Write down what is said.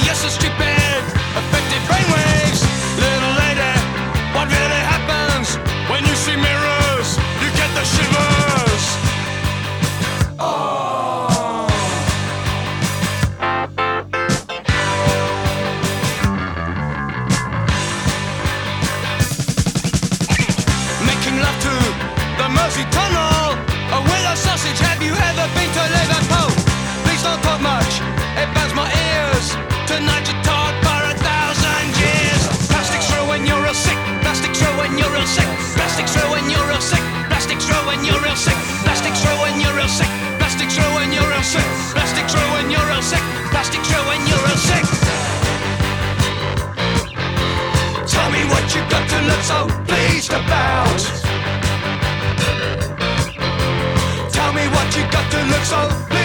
just a stupid, brainwaves. Little lady, what really happens when you see mirrors? You get the shivers. Oh. Making love to the Tunnel real sick. Plastic's true when you're real sick. Plastic's true when you're real sick. Plastic's true when you're real sick. Tell me what you got to look so pleased about. Tell me what you got to look so pleased